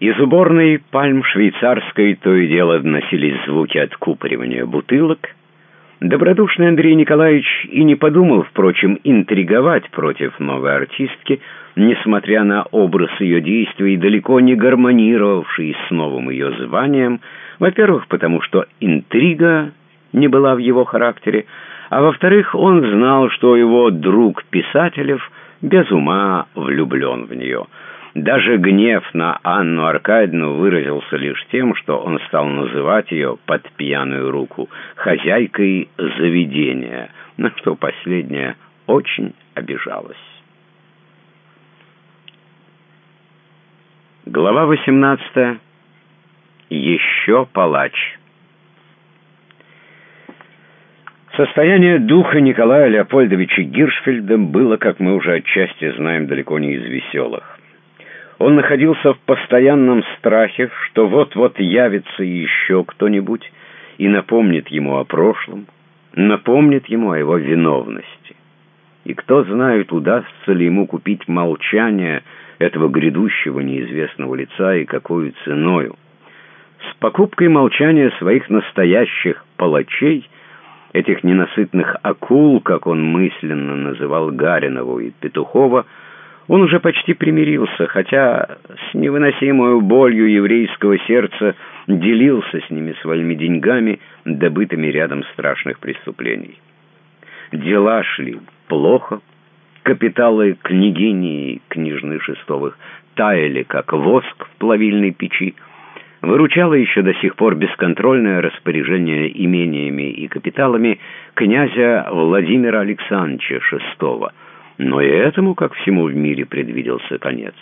Из уборной пальм швейцарской то и дело доносились звуки откупоривания бутылок. Добродушный Андрей Николаевич и не подумал, впрочем, интриговать против новой артистки, несмотря на образ ее действий, далеко не гармонировавший с новым ее званием, во-первых, потому что интрига не была в его характере, а во-вторых, он знал, что его друг Писателев без ума влюблен в нее — даже гнев на Анну Аркадьевну выразился лишь тем, что он стал называть ее под пьяную руку хозяйкой заведения, на что последняя очень обижалась. Глава 18. Еще палач. Состояние духа Николая Леопольдовича Гиршфельда было, как мы уже отчасти знаем, далеко не из веселых. Он находился в постоянном страхе, что вот-вот явится еще кто-нибудь и напомнит ему о прошлом, напомнит ему о его виновности. И кто знает, удастся ли ему купить молчание этого грядущего неизвестного лица и какую ценою. С покупкой молчания своих настоящих палачей, этих ненасытных акул, как он мысленно называл Гаринову и Петухова, он уже почти примирился, хотя с невыносимой болью еврейского сердца делился с ними своими деньгами, добытыми рядом страшных преступлений. Дела шли плохо, капиталы княгини и княжны Шестовых таяли, как воск в плавильной печи, выручало еще до сих пор бесконтрольное распоряжение имениями и капиталами князя Владимира Александровича Шестого – но и этому, как всему в мире, предвиделся конец.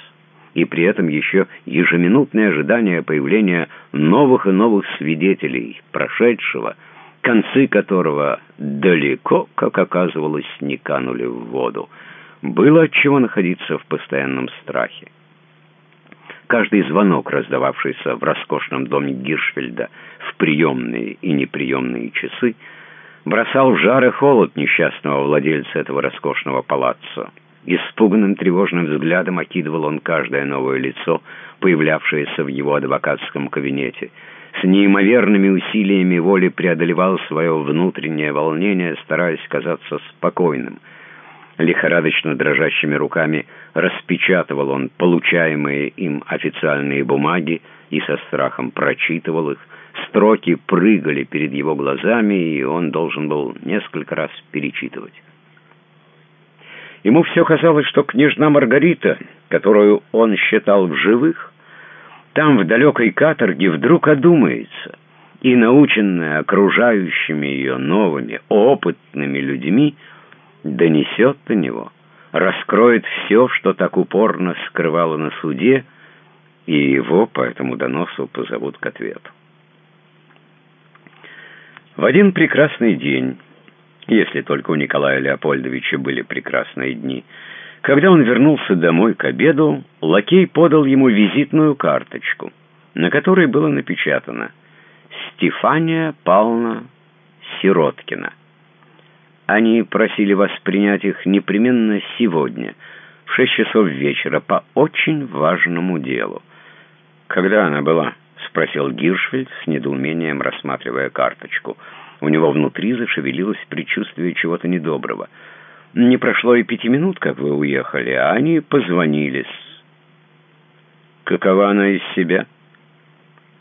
И при этом еще ежеминутное ожидание появления новых и новых свидетелей прошедшего, концы которого далеко, как оказывалось, не канули в воду. Было от чего находиться в постоянном страхе. Каждый звонок, раздававшийся в роскошном доме Гиршфельда в приемные и неприемные часы, бросал в жар и холод несчастного владельца этого роскошного палаццо. Испуганным тревожным взглядом окидывал он каждое новое лицо, появлявшееся в его адвокатском кабинете. С неимоверными усилиями воли преодолевал свое внутреннее волнение, стараясь казаться спокойным. Лихорадочно дрожащими руками распечатывал он получаемые им официальные бумаги и со страхом прочитывал их, Строки прыгали перед его глазами, и он должен был несколько раз перечитывать. Ему все казалось, что княжна Маргарита, которую он считал в живых, там, в далекой каторге, вдруг одумается, и, наученная окружающими ее новыми, опытными людьми, донесет до него, раскроет все, что так упорно скрывало на суде, и его по этому доносу позовут к ответу. В один прекрасный день, если только у Николая Леопольдовича были прекрасные дни, когда он вернулся домой к обеду, лакей подал ему визитную карточку, на которой было напечатано «Стефания Павловна Сироткина». Они просили вас принять их непременно сегодня, в шесть часов вечера, по очень важному делу. Когда она была? — спросил Гиршфельд с недоумением, рассматривая карточку. У него внутри зашевелилось предчувствие чего-то недоброго. «Не прошло и пяти минут, как вы уехали, а они позвонились». «Какова она из себя?»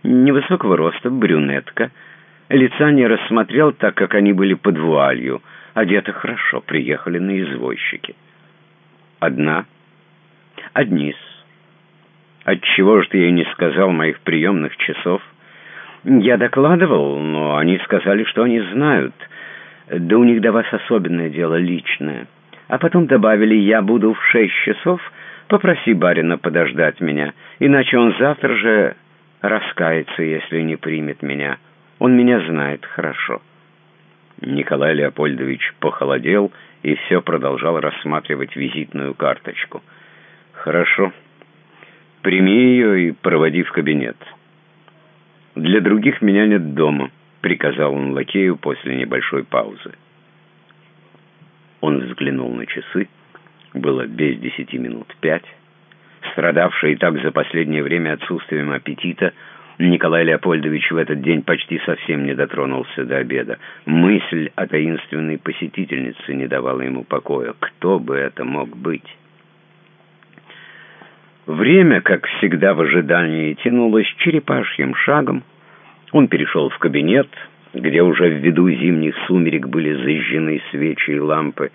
«Невысокого роста, брюнетка. Лица не рассмотрел, так как они были под вуалью. Одеты хорошо, приехали на извозчике». «Одна?» «Одни-с». Отчего же ты ей не сказал моих приемных часов? Я докладывал, но они сказали, что они знают. Да у них до вас особенное дело личное. А потом добавили, я буду в шесть часов, попроси барина подождать меня, иначе он завтра же раскается, если не примет меня. Он меня знает хорошо. Николай Леопольдович похолодел и все продолжал рассматривать визитную карточку. «Хорошо». Прими ее и проводи в кабинет. Для других меня нет дома, приказал он лакею после небольшой паузы. Он взглянул на часы. Было без десяти минут пять. Страдавший и так за последнее время отсутствием аппетита, Николай Леопольдович в этот день почти совсем не дотронулся до обеда. Мысль о таинственной посетительнице не давала ему покоя. Кто бы это мог быть? Время, как всегда в ожидании, тянулось черепашьим шагом. Он перешел в кабинет, где уже в виду зимних сумерек были зажжены свечи и лампы.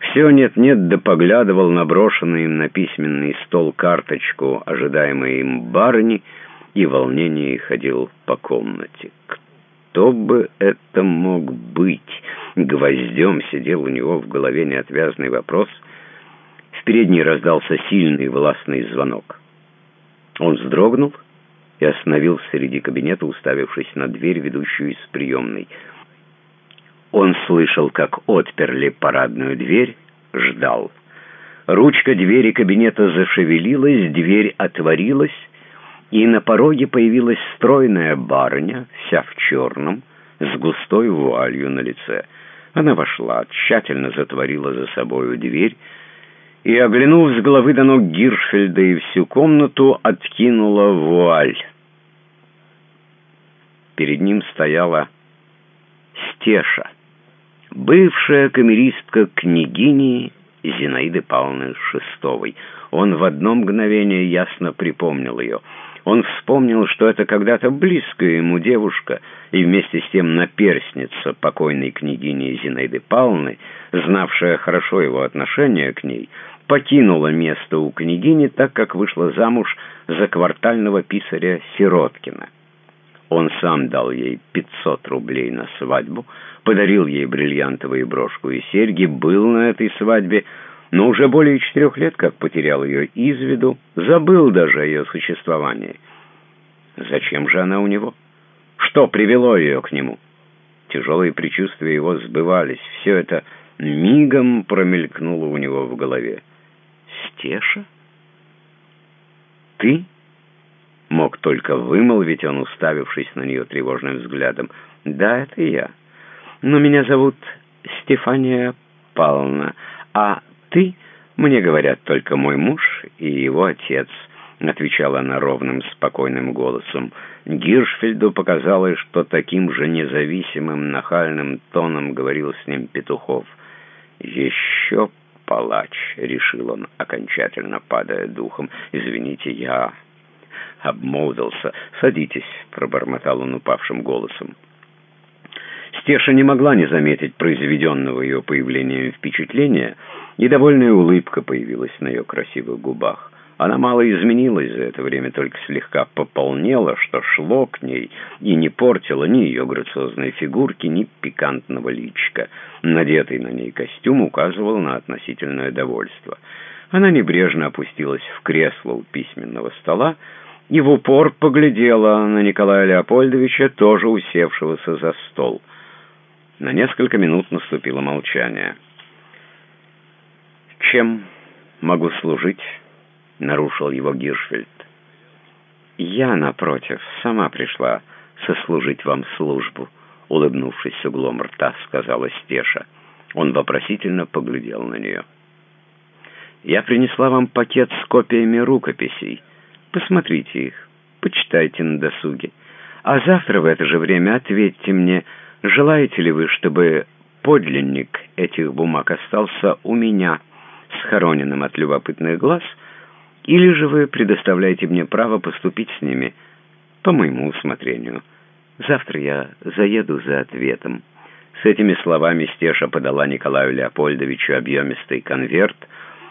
Все нет-нет да поглядывал на брошенную им на письменный стол карточку, ожидаемой им барыни, и волнение ходил по комнате. Кто бы это мог быть? Гвоздем сидел у него в голове неотвязный вопрос. В передней раздался сильный властный звонок. Он вздрогнул и остановился среди кабинета, уставившись на дверь, ведущую из приемной. Он слышал, как отперли парадную дверь, ждал. Ручка двери кабинета зашевелилась, дверь отворилась, и на пороге появилась стройная барыня, вся в черном, с густой вуалью на лице. Она вошла, тщательно затворила за собою дверь и, оглянув с головы до ног Гиршфельда и всю комнату, откинула вуаль. Перед ним стояла Стеша, бывшая камеристка княгини Зинаиды Павловны Шестовой. Он в одно мгновение ясно припомнил ее — он вспомнил, что это когда-то близкая ему девушка и вместе с тем наперсница покойной княгини Зинаиды Павловны, знавшая хорошо его отношение к ней, покинула место у княгини, так как вышла замуж за квартального писаря Сироткина. Он сам дал ей 500 рублей на свадьбу, подарил ей бриллиантовые брошку и серьги, был на этой свадьбе, но уже более четырех лет как потерял ее из виду, забыл даже о ее существовании. Зачем же она у него? Что привело ее к нему? Тяжелые предчувствия его сбывались. Все это мигом промелькнуло у него в голове. «Стеша? Ты?» Мог только вымолвить он, уставившись на нее тревожным взглядом. «Да, это я. Но меня зовут Стефания Павловна, а «Ты?» «Мне говорят только мой муж и его отец», — отвечала она ровным, спокойным голосом. Гиршфельду показалось, что таким же независимым, нахальным тоном говорил с ним Петухов. «Еще палач», — решил он, окончательно падая духом. «Извините, я обмолвился. Садитесь», — пробормотал он упавшим голосом. Стеша не могла не заметить произведенного ее появлением впечатления, и довольная улыбка появилась на ее красивых губах. Она мало изменилась за это время, только слегка пополнела, что шло к ней, и не портило ни ее грациозной фигурки, ни пикантного личика. Надетый на ней костюм указывал на относительное довольство. Она небрежно опустилась в кресло у письменного стола и в упор поглядела на Николая Леопольдовича, тоже усевшегося за стол — на несколько минут наступило молчание. «Чем могу служить?» — нарушил его Гиршфельд. «Я, напротив, сама пришла сослужить вам службу», — улыбнувшись с углом рта, сказала Стеша. Он вопросительно поглядел на нее. «Я принесла вам пакет с копиями рукописей. Посмотрите их, почитайте на досуге. А завтра в это же время ответьте мне, Желаете ли вы, чтобы подлинник этих бумаг остался у меня, схороненным от любопытных глаз, или же вы предоставляете мне право поступить с ними по моему усмотрению? Завтра я заеду за ответом». С этими словами Стеша подала Николаю Леопольдовичу объемистый конверт,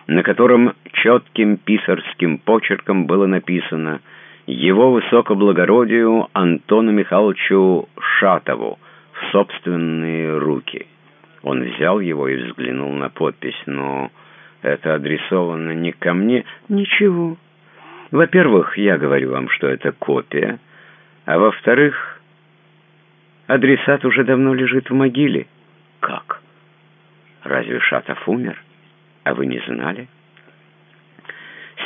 на котором четким писарским почерком было написано «Его высокоблагородию Антону Михайловичу Шатову» собственные руки. Он взял его и взглянул на подпись, но это адресовано не ко мне. Ничего. Во-первых, я говорю вам, что это копия, а во-вторых, адресат уже давно лежит в могиле. Как? Разве Шатов умер? А вы не знали?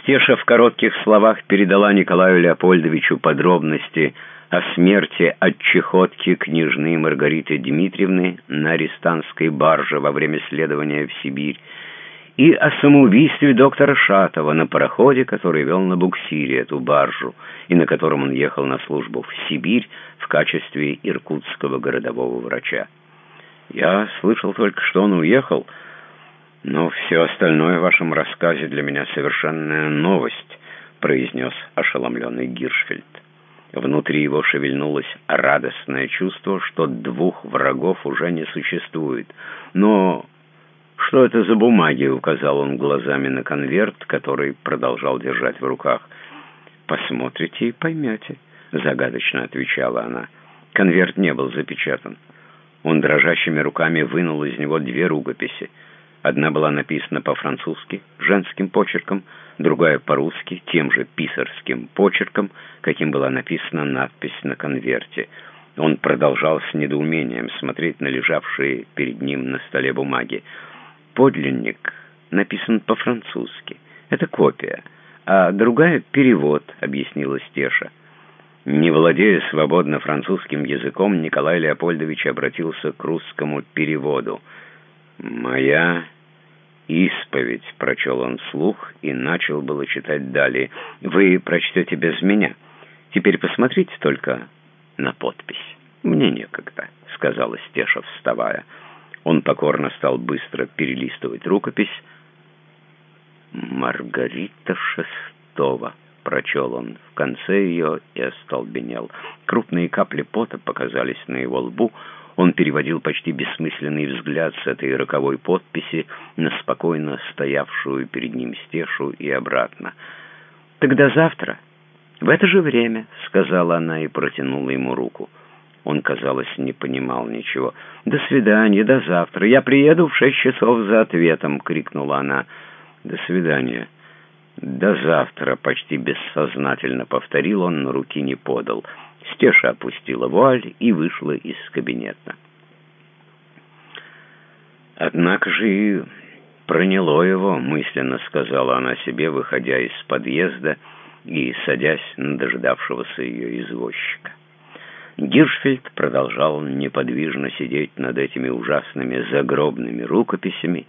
Стеша в коротких словах передала Николаю Леопольдовичу подробности о смерти от чехотки княжны Маргариты Дмитриевны на арестантской барже во время следования в Сибирь и о самоубийстве доктора Шатова на пароходе, который вел на буксире эту баржу, и на котором он ехал на службу в Сибирь в качестве иркутского городового врача. Я слышал только, что он уехал, но все остальное в вашем рассказе для меня совершенная новость, произнес ошеломленный Гиршфельд. Внутри его шевельнулось радостное чувство, что двух врагов уже не существует. Но «Что это за бумаги?» — указал он глазами на конверт, который продолжал держать в руках. «Посмотрите и поймете», — загадочно отвечала она. Конверт не был запечатан. Он дрожащими руками вынул из него две рукописи. Одна была написана по-французски, женским почерком, другая по-русски, тем же писарским почерком, каким была написана надпись на конверте. Он продолжал с недоумением смотреть на лежавшие перед ним на столе бумаги. Подлинник написан по-французски. Это копия, а другая — перевод, объяснила Стеша. Не владея свободно французским языком, Николай Леопольдович обратился к русскому переводу. «Моя исповедь», — прочел он вслух и начал было читать далее. «Вы прочтете без меня. Теперь посмотрите только на подпись». «Мне некогда», — сказала Стеша, вставая. Он покорно стал быстро перелистывать рукопись. «Маргарита Шестова», — прочел он в конце ее и остолбенел. Крупные капли пота показались на его лбу. Он переводил почти бессмысленный взгляд с этой роковой подписи на спокойно стоявшую перед ним стешу и обратно. «Тогда завтра, в это же время», — сказала она и протянула ему руку. Он, казалось, не понимал ничего. «До свидания, до завтра. Я приеду в шесть часов за ответом!» — крикнула она. «До свидания. До завтра!» — почти бессознательно повторил он, но руки не подал. Стеша опустила вуаль и вышла из кабинета. Однако же и проняло его, мысленно сказала она себе, выходя из подъезда и садясь на дожидавшегося ее извозчика. Гиршфельд продолжал неподвижно сидеть над этими ужасными загробными рукописями,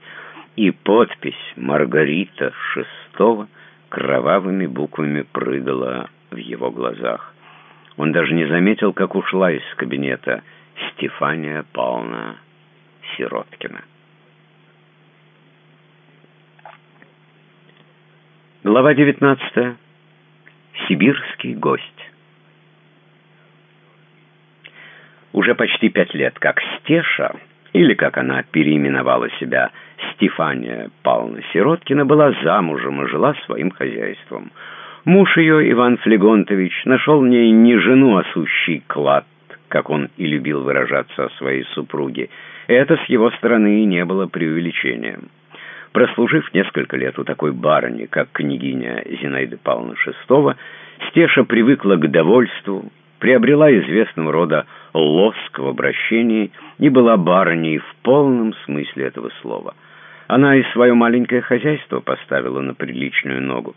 и подпись «Маргарита VI» кровавыми буквами прыгала в его глазах. Он даже не заметил, как ушла из кабинета Стефания Павловна Сироткина. Глава 19. Сибирский гость. Уже почти пять лет, как Стеша, или, как она переименовала себя, Стефания Павловна Сироткина, была замужем и жила своим хозяйством. Муж ее, Иван Флегонтович, нашел в ней не жену, а сущий клад, как он и любил выражаться о своей супруге. Это с его стороны и не было преувеличением. Прослужив несколько лет у такой барыни, как княгиня Зинаида Павловна Шестова, Стеша привыкла к довольству, приобрела известного рода лоск в обращении и была барыней в полном смысле этого слова. Она и свое маленькое хозяйство поставила на приличную ногу.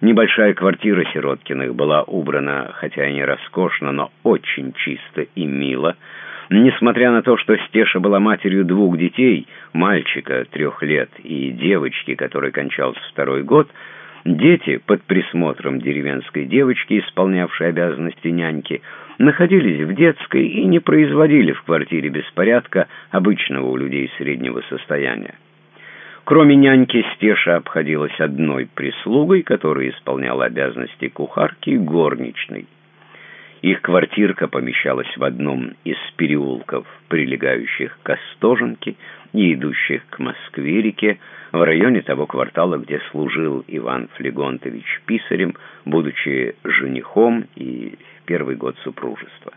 Небольшая квартира Сироткиных была убрана, хотя и не роскошно, но очень чисто и мило. Несмотря на то, что Стеша была матерью двух детей, мальчика трех лет и девочки, которой кончался второй год, Дети, под присмотром деревенской девочки, исполнявшей обязанности няньки, находились в детской и не производили в квартире беспорядка, обычного у людей среднего состояния. Кроме няньки, Стеша обходилась одной прислугой, которая исполняла обязанности кухарки и горничной. Их квартирка помещалась в одном из переулков, прилегающих к Остоженке и идущих к Москве-реке, в районе того квартала, где служил Иван Флегонтович писарем, будучи женихом и в первый год супружества.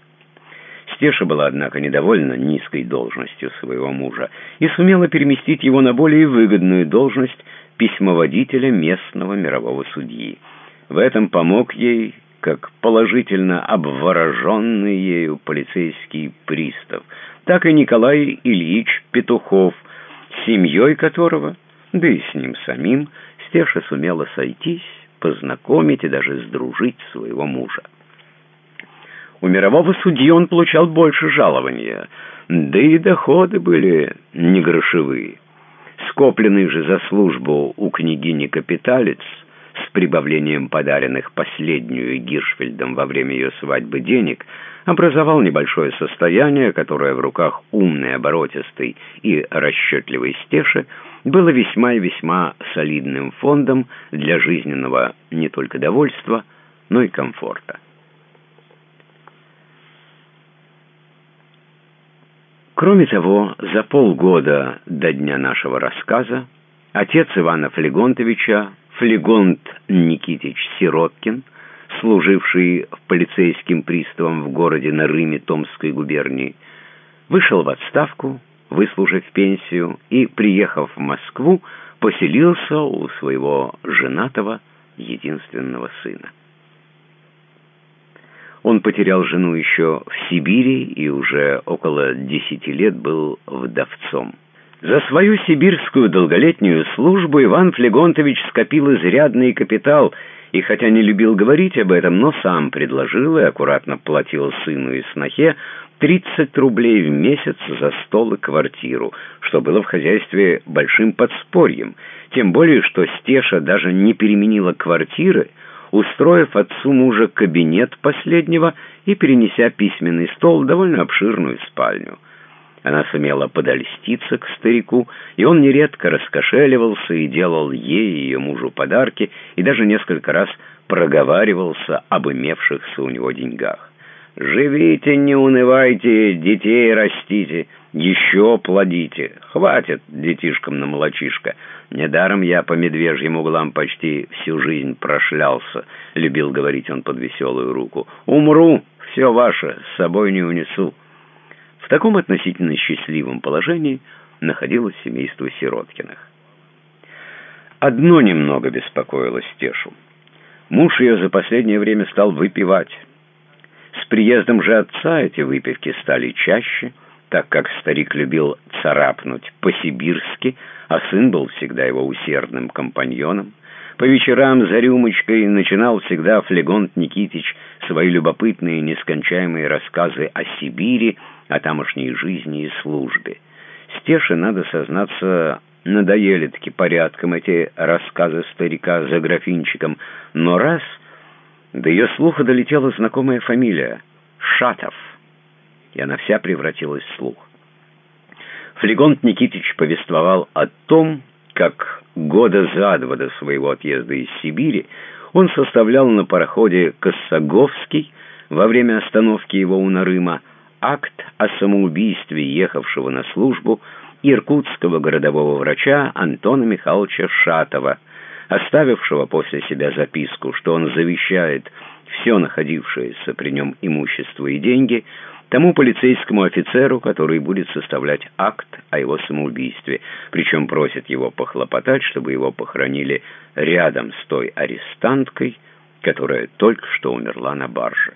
Стеша была, однако, недовольна низкой должностью своего мужа и сумела переместить его на более выгодную должность письмоводителя местного мирового судьи. В этом помог ей как положительно обвороженный ею полицейский пристав, так и Николай Ильич Петухов, семьей которого, да и с ним самим, Стеша сумела сойтись, познакомить и даже сдружить своего мужа. У мирового судьи он получал больше жалования, да и доходы были не грошевые. Скопленный же за службу у княгини капиталец с прибавлением подаренных последнюю Гиршфельдом во время ее свадьбы денег образовал небольшое состояние, которое в руках умной, оборотистой и расчетливой стеши было весьма и весьма солидным фондом для жизненного не только довольства, но и комфорта. Кроме того, за полгода до дня нашего рассказа отец Ивана Флегонтовича, Флегонт Никитич Сироткин, служивший полицейским приставом в городе Нарыме Томской губернии, вышел в отставку, выслужив пенсию и, приехав в Москву, поселился у своего женатого единственного сына. Он потерял жену еще в Сибири и уже около десяти лет был вдовцом. За свою сибирскую долголетнюю службу Иван Флегонтович скопил изрядный капитал, и хотя не любил говорить об этом, но сам предложил и аккуратно платил сыну и снохе 30 рублей в месяц за стол и квартиру, что было в хозяйстве большим подспорьем, тем более, что Стеша даже не переменила квартиры, устроив отцу мужа кабинет последнего и перенеся письменный стол в довольно обширную спальню. Она сумела подольститься к старику, и он нередко раскошеливался и делал ей и ее мужу подарки, и даже несколько раз проговаривался об имевшихся у него деньгах. «Живите, не унывайте, детей растите, еще плодите. Хватит детишкам на молочишко. Недаром я по медвежьим углам почти всю жизнь прошлялся», — любил говорить он под веселую руку. «Умру, все ваше, с собой не унесу». В таком относительно счастливом положении находилось семейство Сироткиных. Одно немного беспокоило Стешу. Муж ее за последнее время стал выпивать. С приездом же отца эти выпивки стали чаще, так как старик любил царапнуть по-сибирски, а сын был всегда его усердным компаньоном. По вечерам за рюмочкой начинал всегда Флегонт Никитич свои любопытные нескончаемые рассказы о Сибири, о тамошней жизни и службе. Стеше, надо сознаться, надоели-таки порядком эти рассказы старика за графинчиком, но раз до ее слуха долетела знакомая фамилия — Шатов, и она вся превратилась в слух. Флегонт Никитич повествовал о том, как года за два до своего отъезда из Сибири он составлял на пароходе «Косоговский» во время остановки его у Нарыма акт о самоубийстве ехавшего на службу иркутского городового врача Антона Михайловича Шатова, оставившего после себя записку, что он завещает все находившееся при нем имущество и деньги тому полицейскому офицеру, который будет составлять акт о его самоубийстве, причем просит его похлопотать, чтобы его похоронили рядом с той арестанткой, которая только что умерла на барже.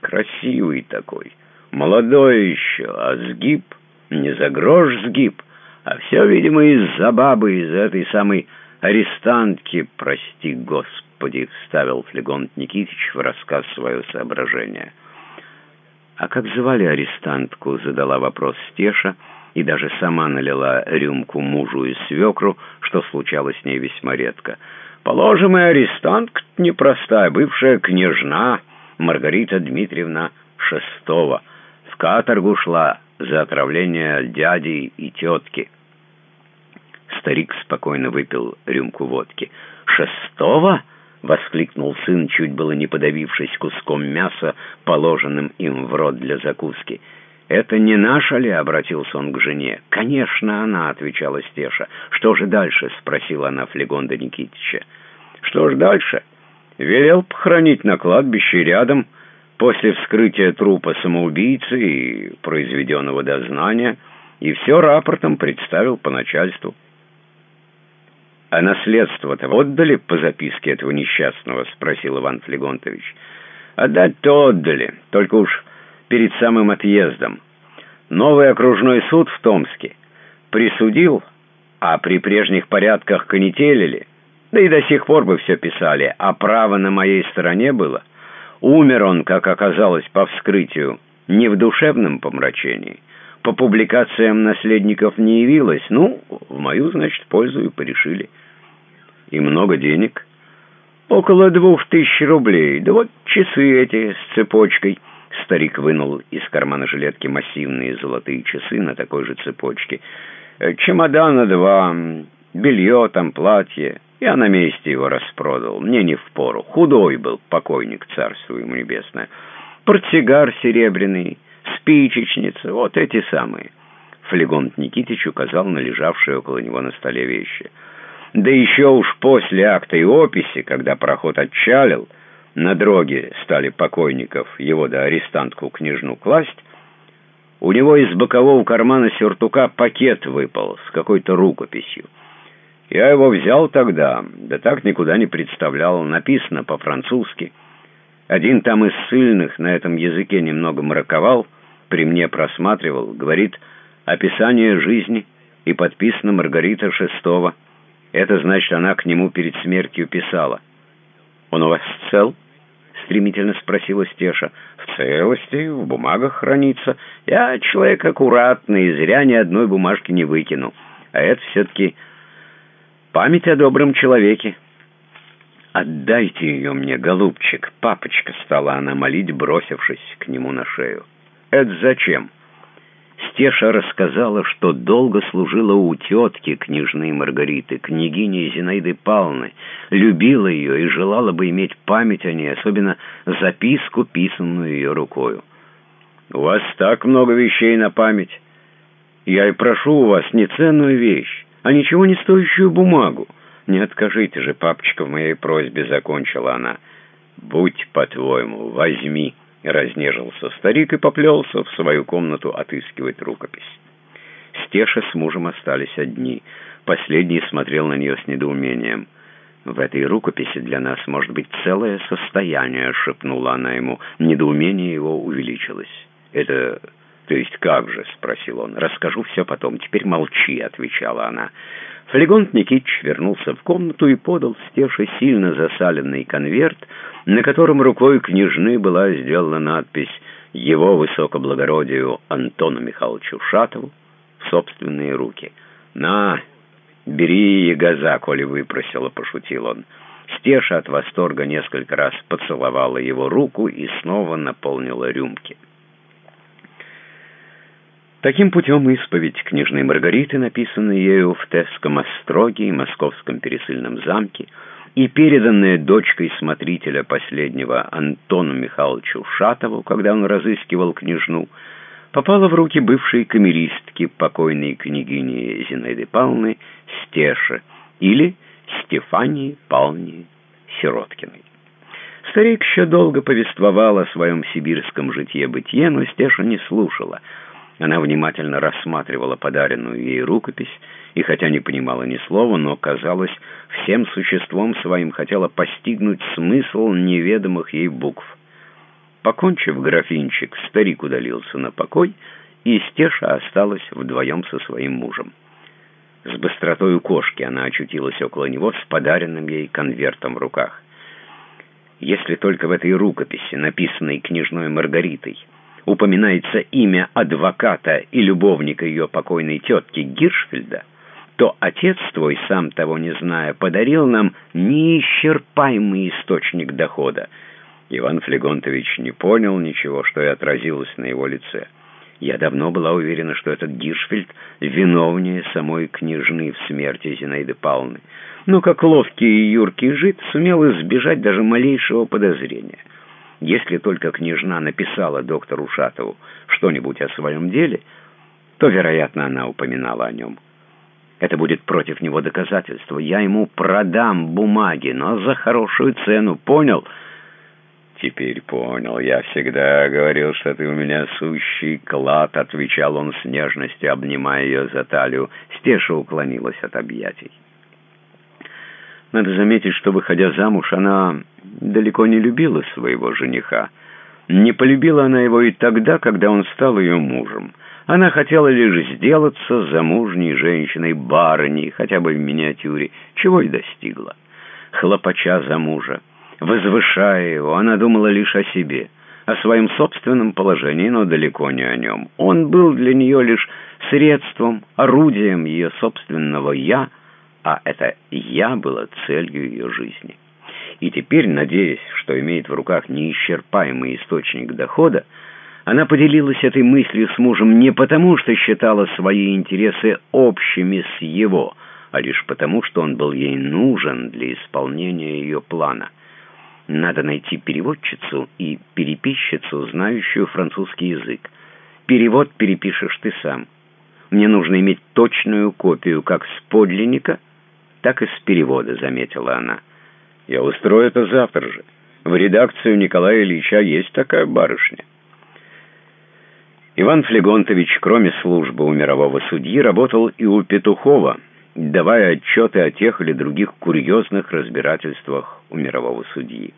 Красивый такой, молодой еще, а сгиб, не за грош сгиб, а все, видимо, из-за бабы, из этой самой арестантки, прости господи, вставил Флегонт Никитич в рассказ свое соображение. «А как звали арестантку?» — задала вопрос Стеша, и даже сама налила рюмку мужу и свекру, что случалось с ней весьма редко. «Положим, и арестантка непростая, бывшая княжна Маргарита Дмитриевна Шестова. Каторгу шла за отравление дяди и тетки». Старик спокойно выпил рюмку водки. «Шестого?» — воскликнул сын, чуть было не подавившись куском мяса, положенным им в рот для закуски. «Это не наша ли?» — обратился он к жене. «Конечно, она», — отвечала Стеша. «Что же дальше?» — спросила она Флегонда Никитича. «Что ж дальше?» «Велел похоронить на кладбище рядом, после вскрытия трупа самоубийцы и произведенного дознания, и все рапортом представил по начальству». «А наследство-то отдали по записке этого несчастного?» — спросил Иван Флегонтович. «Отдать-то отдали, только уж перед самым отъездом. Новый окружной суд в Томске присудил, а при прежних порядках конетелили, да и до сих пор бы все писали, а право на моей стороне было. Умер он, как оказалось по вскрытию, не в душевном помрачении. по публикациям наследников не явилось. Ну, в мою, значит, пользу и порешили. И много денег. Около двух тысяч рублей. Да вот часы эти с цепочкой. Старик вынул из кармана жилетки массивные золотые часы на такой же цепочке. Чемодана два, белье там, платье. Я на месте его распродал. Мне не впору. Худой был покойник, царство ему небесное. Портсигар серебряный, спичечница, вот эти самые. Флегонт Никитич указал на лежавшие около него на столе вещи. Да еще уж после акта и описи, когда проход отчалил, на дроге стали покойников его да арестантку княжну класть, у него из бокового кармана сюртука пакет выпал с какой-то рукописью. Я его взял тогда, да так никуда не представлял, написано по-французски. Один там из сильных на этом языке немного мраковал, при мне просматривал, говорит «Описание жизни» и подписано Маргарита Шестого. Это значит, она к нему перед смертью писала. «Он у вас цел?» — стремительно спросила Стеша. «В целости, в бумагах хранится. Я человек аккуратный, зря ни одной бумажки не выкину. А это все-таки память о добром человеке». «Отдайте ее мне, голубчик, папочка!» — стала она молить, бросившись к нему на шею. «Это зачем?» Стеша рассказала, что долго служила у тетки княжны Маргариты, княгини Зинаиды Павловны, любила ее и желала бы иметь память о ней, особенно записку, писанную ее рукою. «У вас так много вещей на память. Я и прошу у вас не ценную вещь, а ничего не стоящую бумагу. Не откажите же, папочка, в моей просьбе», — закончила она. «Будь по-твоему, возьми». Разнежился старик и поплелся в свою комнату отыскивать рукопись. Стеша с мужем остались одни. Последний смотрел на нее с недоумением. «В этой рукописи для нас может быть целое состояние», — шепнула она ему. Недоумение его увеличилось. «Это... то есть как же?» — спросил он. «Расскажу все потом. Теперь молчи», — отвечала она. Флегонт Никитич вернулся в комнату и подал Стеше сильно засаленный конверт, на котором рукой княжны была сделана надпись «Его высокоблагородию Антону Михайловичу Шатову» в собственные руки. «На, бери ягоза, коли выпросила», — пошутил он. Стеша от восторга несколько раз поцеловала его руку и снова наполнила рюмки. Таким путем исповедь княжны Маргариты, написанная ею в Тесском остроге и Московском пересыльном замке, и переданная дочкой смотрителя последнего Антону Михайловичу Шатову, когда он разыскивал княжну, попала в руки бывшей камеристки покойной княгини Зинаиды Павловны Стеши или Стефании Павловне Сироткиной. Старик еще долго повествовал о своем сибирском житье-бытие, но Стеша не слушала — она внимательно рассматривала подаренную ей рукопись, и хотя не понимала ни слова, но, казалось, всем существом своим хотела постигнуть смысл неведомых ей букв. Покончив графинчик, старик удалился на покой, и Стеша осталась вдвоем со своим мужем. С быстротой у кошки она очутилась около него с подаренным ей конвертом в руках. Если только в этой рукописи, написанной княжной Маргаритой, упоминается имя адвоката и любовника ее покойной тетки Гиршфельда, то отец твой, сам того не зная, подарил нам неисчерпаемый источник дохода. Иван Флегонтович не понял ничего, что и отразилось на его лице. Я давно была уверена, что этот Гиршфельд виновнее самой княжны в смерти Зинаиды Павловны, но как ловкий и юркий жид сумел избежать даже малейшего подозрения. Если только княжна написала доктору Шатову что-нибудь о своем деле, то, вероятно, она упоминала о нем. Это будет против него доказательство. Я ему продам бумаги, но за хорошую цену, понял? Теперь понял. Я всегда говорил, что ты у меня сущий клад, отвечал он с нежностью, обнимая ее за талию. Стеша уклонилась от объятий. Надо заметить, что, выходя замуж, она далеко не любила своего жениха. Не полюбила она его и тогда, когда он стал ее мужем. Она хотела лишь сделаться замужней женщиной, барыней, хотя бы в миниатюре, чего и достигла. Хлопача за мужа, возвышая его, она думала лишь о себе — о своем собственном положении, но далеко не о нем. Он был для нее лишь средством, орудием ее собственного «я», а это «я» было целью ее жизни. И теперь, надеясь, что имеет в руках неисчерпаемый источник дохода, она поделилась этой мыслью с мужем не потому, что считала свои интересы общими с его, а лишь потому, что он был ей нужен для исполнения ее плана. Надо найти переводчицу и переписчицу, знающую французский язык. Перевод перепишешь ты сам. Мне нужно иметь точную копию как с подлинника, так и с перевода, заметила она. Я устрою это завтра же. В редакцию Николая Ильича есть такая барышня. Иван Флегонтович, кроме службы у мирового судьи, работал и у Петухова, давая отчеты о тех или других курьезных разбирательствах у мирового судьи.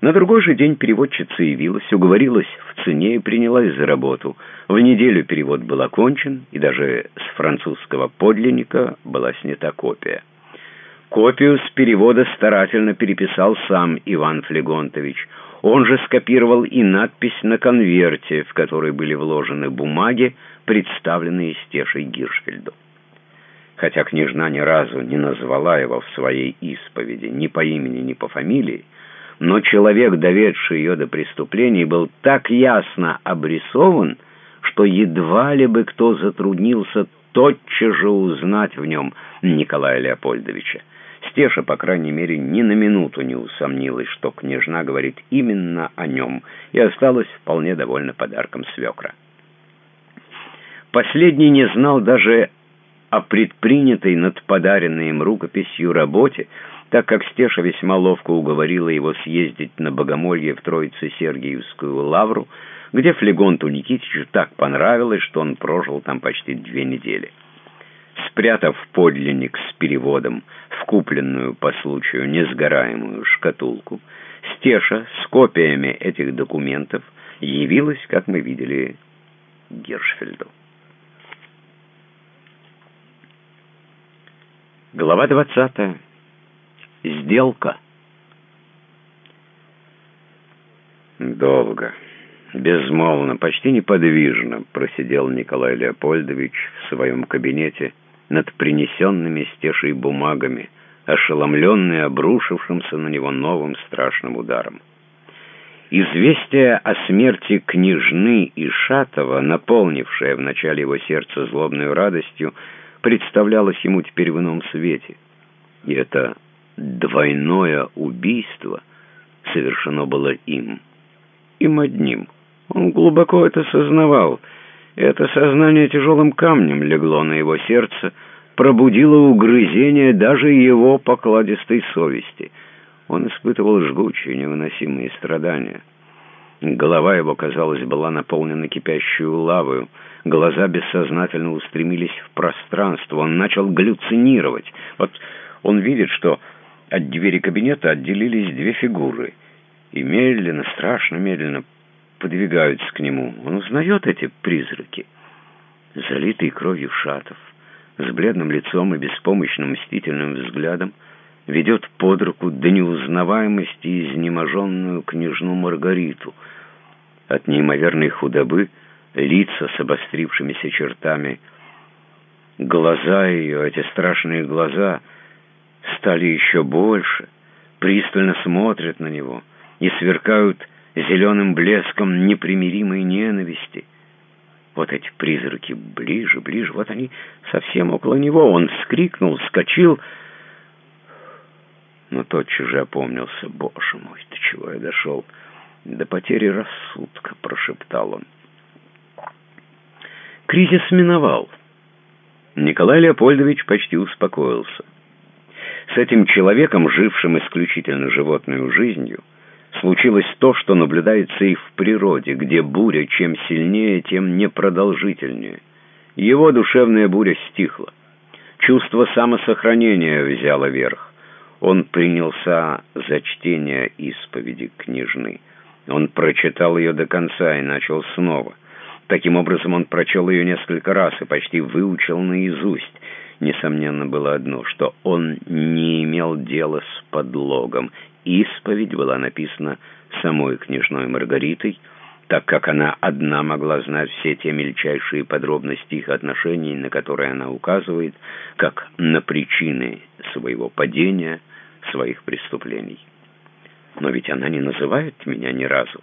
На другой же день переводчица явилась, уговорилась в цене и принялась за работу. В неделю перевод был окончен, и даже с французского подлинника была снята копия. Копию с перевода старательно переписал сам Иван Флегонтович – он же скопировал и надпись на конверте, в который были вложены бумаги, представленные Стешей Гиршфельду. Хотя княжна ни разу не назвала его в своей исповеди ни по имени, ни по фамилии, но человек, доведший ее до преступлений, был так ясно обрисован, что едва ли бы кто затруднился тотчас же узнать в нем Николая Леопольдовича. Стеша, по крайней мере, ни на минуту не усомнилась, что княжна говорит именно о нем, и осталась вполне довольна подарком свекра. Последний не знал даже о предпринятой над подаренной им рукописью работе, так как Стеша весьма ловко уговорила его съездить на Богомолье в Троице-Сергиевскую лавру, где Флегонту Никитичу так понравилось, что он прожил там почти две недели. Спрятав подлинник с переводом в купленную по случаю несгораемую шкатулку, Стеша с копиями этих документов явилась, как мы видели, Гершфельду. Глава 20. Сделка. Долго, безмолвно, почти неподвижно просидел Николай Леопольдович в своем кабинете, над принесенными стешей бумагами, ошеломленный обрушившимся на него новым страшным ударом. Известие о смерти княжны и Шатова, наполнившее в начале его сердца злобной радостью, представлялось ему теперь в ином свете. И это двойное убийство совершено было им, им одним. Он глубоко это сознавал — это сознание тяжелым камнем легло на его сердце, пробудило угрызение даже его покладистой совести. Он испытывал жгучие, невыносимые страдания. Голова его, казалось, была наполнена кипящей лавою. Глаза бессознательно устремились в пространство. Он начал галлюцинировать. Вот он видит, что от двери кабинета отделились две фигуры. И медленно, страшно медленно подвигаются к нему. Он узнает эти призраки. Залитый кровью Шатов, с бледным лицом и беспомощным мстительным взглядом, ведет под руку до неузнаваемости изнеможенную княжну Маргариту. От неимоверной худобы лица с обострившимися чертами. Глаза ее, эти страшные глаза, стали еще больше, пристально смотрят на него и сверкают зеленым блеском непримиримой ненависти. Вот эти призраки ближе, ближе, вот они совсем около него. Он вскрикнул, вскочил, но тотчас же опомнился. «Боже мой, до чего я дошел?» «До потери рассудка», — прошептал он. Кризис миновал. Николай Леопольдович почти успокоился. С этим человеком, жившим исключительно животной жизнью, случилось то, что наблюдается и в природе, где буря чем сильнее, тем непродолжительнее. Его душевная буря стихла. Чувство самосохранения взяло верх. Он принялся за чтение исповеди княжны. Он прочитал ее до конца и начал снова. Таким образом, он прочел ее несколько раз и почти выучил наизусть. Несомненно было одно, что он не имел дела с подлогом, исповедь была написана самой княжной Маргаритой, так как она одна могла знать все те мельчайшие подробности их отношений, на которые она указывает, как на причины своего падения, своих преступлений. Но ведь она не называет меня ни разу.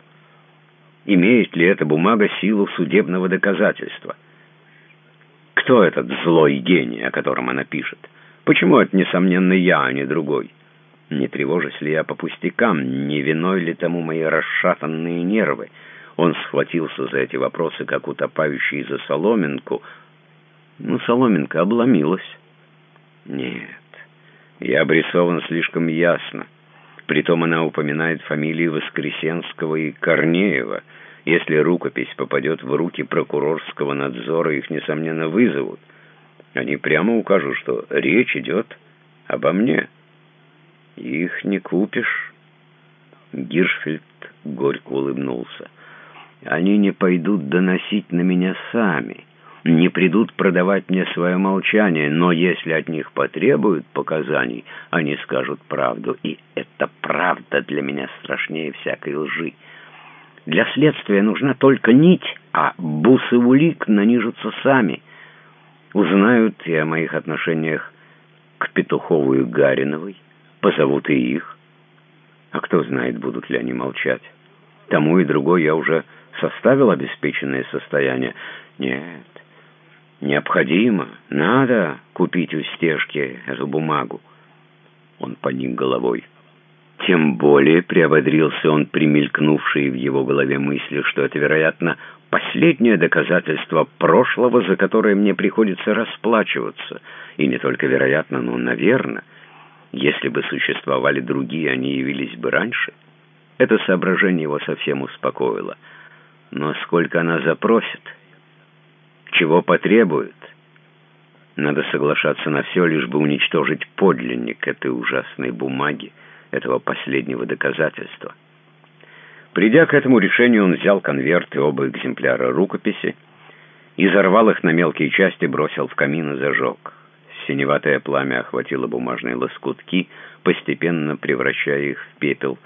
Имеет ли эта бумага силу судебного доказательства? Кто этот злой гений, о котором она пишет? Почему это, несомненно, я, а не другой? Не тревожусь ли я по пустякам, не виной ли тому мои расшатанные нервы? Он схватился за эти вопросы, как утопающий за соломинку. Ну, соломинка обломилась. Нет, я обрисован слишком ясно. Притом она упоминает фамилии Воскресенского и Корнеева. Если рукопись попадет в руки прокурорского надзора, их, несомненно, вызовут. Они прямо укажут, что речь идет обо мне. Их не купишь. Гиршфельд горько улыбнулся. Они не пойдут доносить на меня сами, не придут продавать мне свое молчание, но если от них потребуют показаний, они скажут правду, и эта правда для меня страшнее всякой лжи. Для следствия нужна только нить, а бусы улик нанижутся сами. Узнают и о моих отношениях к Петухову и Гариновой, позовут и их. А кто знает, будут ли они молчать. Тому и другой я уже составил обеспеченное состояние. Нет, необходимо, надо купить у стежки эту бумагу. Он поник головой. Тем более приободрился он примелькнувшей в его голове мысли, что это, вероятно, последнее доказательство прошлого, за которое мне приходится расплачиваться. И не только вероятно, но, наверное, если бы существовали другие, они явились бы раньше. Это соображение его совсем успокоило. Но сколько она запросит, чего потребует, надо соглашаться на все, лишь бы уничтожить подлинник этой ужасной бумаги, этого последнего доказательства. Придя к этому решению, он взял конверт и оба экземпляра рукописи, изорвал их на мелкие части, бросил в камин и зажег. Синеватое пламя охватило бумажные лоскутки, постепенно превращая их в пепел.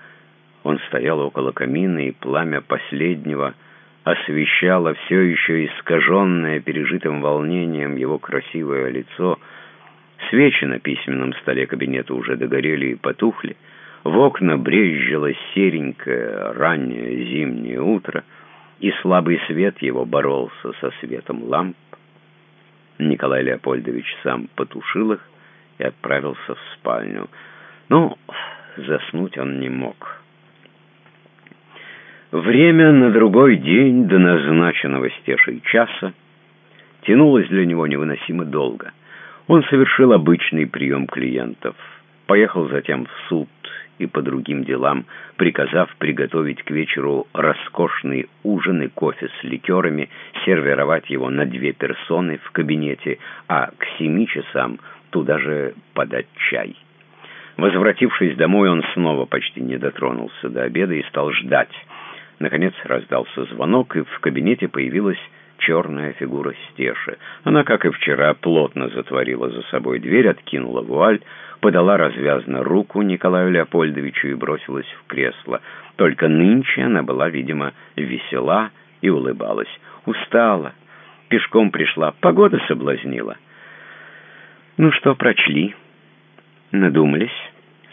Он стоял около камина, и пламя последнего освещало все еще искаженное пережитым волнением его красивое лицо. Свечи на письменном столе кабинета уже догорели и потухли. В окна брезжило серенькое раннее зимнее утро, и слабый свет его боролся со светом ламп. Николай Леопольдович сам потушил их и отправился в спальню. Но заснуть он не мог. Время на другой день до назначенного стешей часа тянулось для него невыносимо долго. Он совершил обычный прием клиентов, поехал затем в суд и по другим делам, приказав приготовить к вечеру роскошный ужин и кофе с ликерами, сервировать его на две персоны в кабинете, а к семи часам туда же подать чай. Возвратившись домой, он снова почти не дотронулся до обеда и стал ждать. Наконец раздался звонок, и в кабинете появилась черная фигура Стеши. Она, как и вчера, плотно затворила за собой дверь, откинула вуаль, подала развязно руку Николаю Леопольдовичу и бросилась в кресло. Только нынче она была, видимо, весела и улыбалась. Устала, пешком пришла, погода соблазнила. «Ну что, прочли?» «Надумались?»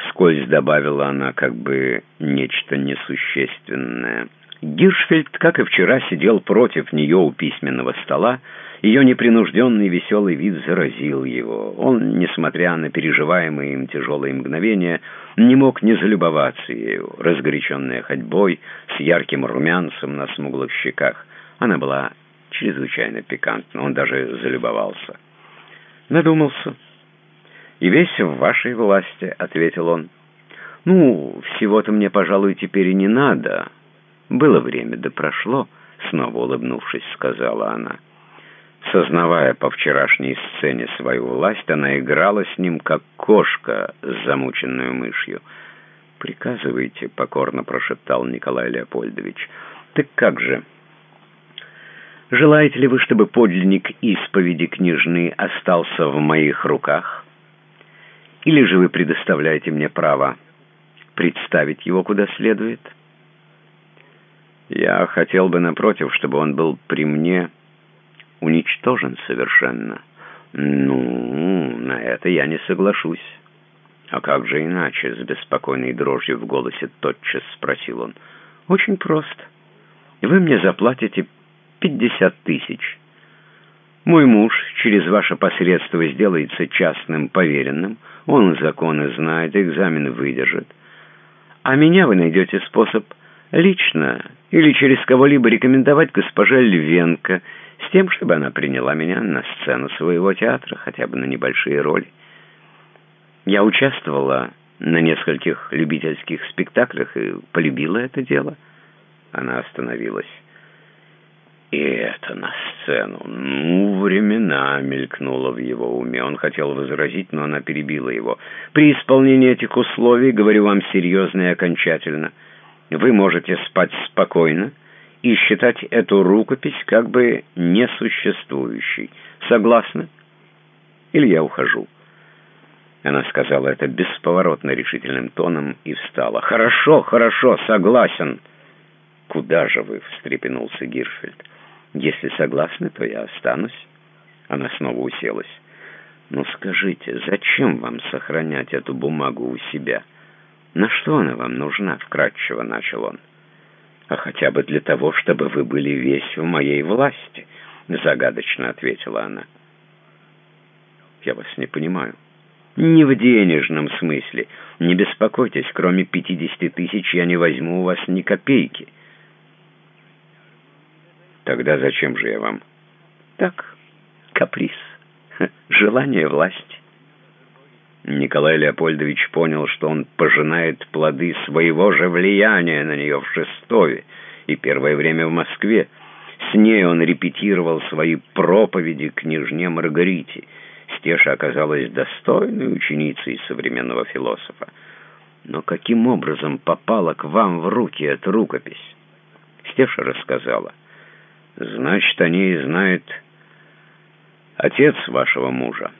Вскользь добавила она как бы нечто несущественное. Гиршфельд, как и вчера, сидел против нее у письменного стола, ее непринужденный веселый вид заразил его. Он, несмотря на переживаемые им тяжелые мгновения, не мог не залюбоваться ею, разгоряченная ходьбой, с ярким румянцем на смуглых щеках. Она была чрезвычайно пикантна, он даже залюбовался. Надумался. «И весь в вашей власти», — ответил он. «Ну, всего-то мне, пожалуй, теперь и не надо. Было время, да прошло», — снова улыбнувшись, сказала она. Сознавая по вчерашней сцене свою власть, она играла с ним, как кошка с замученную мышью. «Приказывайте», — покорно прошептал Николай Леопольдович. «Так как же? Желаете ли вы, чтобы подлинник исповеди княжны остался в моих руках? Или же вы предоставляете мне право представить его куда следует? Я хотел бы, напротив, чтобы он был при мне уничтожен совершенно. Ну, на это я не соглашусь. А как же иначе, с беспокойной дрожью в голосе тотчас спросил он. Очень просто. Вы мне заплатите пятьдесят тысяч. Мой муж через ваше посредство сделается частным поверенным. Он законы знает, экзамен выдержит. А меня вы найдете способ лично или через кого-либо рекомендовать госпоже Львенко с тем, чтобы она приняла меня на сцену своего театра, хотя бы на небольшие роли. Я участвовала на нескольких любительских спектаклях и полюбила это дело. Она остановилась. И это на сцену. Ну, времена мелькнуло в его уме. Он хотел возразить, но она перебила его. При исполнении этих условий, говорю вам серьезно и окончательно, вы можете спать спокойно и считать эту рукопись как бы несуществующей. Согласны? Или я ухожу?» Она сказала это бесповоротно решительным тоном и встала. «Хорошо, хорошо, согласен». «Куда же вы?» — встрепенулся Гиршфельд. «Если согласны, то я останусь». Она снова уселась. «Ну скажите, зачем вам сохранять эту бумагу у себя? На что она вам нужна?» — вкратчиво начал он. «А хотя бы для того, чтобы вы были весь в моей власти», — загадочно ответила она. «Я вас не понимаю». «Не в денежном смысле. Не беспокойтесь, кроме пятидесяти тысяч я не возьму у вас ни копейки». Тогда зачем же я вам? Так, каприз, желание власти. Николай Леопольдович понял, что он пожинает плоды своего же влияния на нее в Шестове и первое время в Москве. С ней он репетировал свои проповеди княжне Маргарите. Стеша оказалась достойной ученицей современного философа. Но каким образом попала к вам в руки эта рукопись? Стеша рассказала. Значит, они знают отец вашего мужа.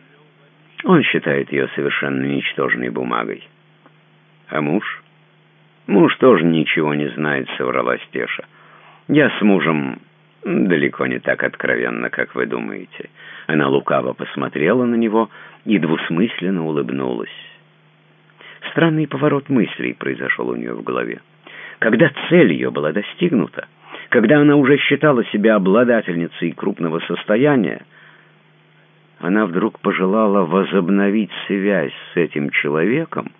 Он считает ее совершенно ничтожной бумагой. А муж? Муж тоже ничего не знает, соврала Стеша. Я с мужем далеко не так откровенно, как вы думаете. Она лукаво посмотрела на него и двусмысленно улыбнулась. Странный поворот мыслей произошел у нее в голове. Когда цель ее была достигнута, когда она уже считала себя обладательницей крупного состояния, она вдруг пожелала возобновить связь с этим человеком,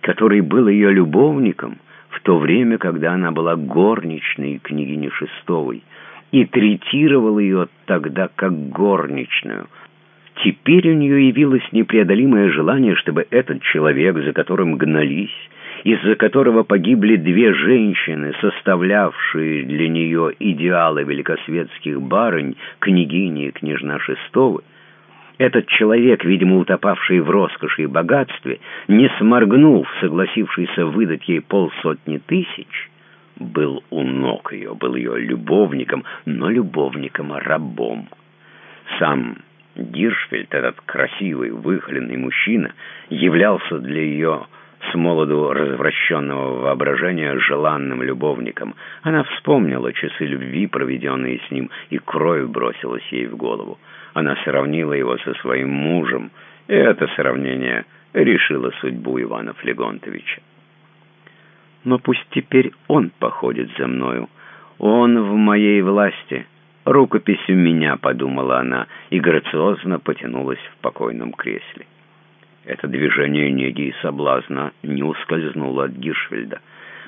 который был ее любовником в то время, когда она была горничной княгини Шестовой, и третировал ее тогда как горничную. Теперь у нее явилось непреодолимое желание, чтобы этот человек, за которым гнались, из-за которого погибли две женщины, составлявшие для нее идеалы великосветских барынь, княгини и княжна Шестовы, этот человек, видимо, утопавший в роскоши и богатстве, не сморгнув, согласившийся выдать ей полсотни тысяч, был у ног ее, был ее любовником, но любовником-рабом. Сам Диршфельд, этот красивый, выхоленный мужчина, являлся для ее с молоду развращенного воображения желанным любовником. Она вспомнила часы любви, проведенные с ним, и кровь бросилась ей в голову. Она сравнила его со своим мужем, и это сравнение решило судьбу Ивана Флегонтовича. «Но пусть теперь он походит за мною. Он в моей власти. Рукопись у меня», — подумала она, и грациозно потянулась в покойном кресле. Это движение неги и соблазна не ускользнуло от Гиршфельда.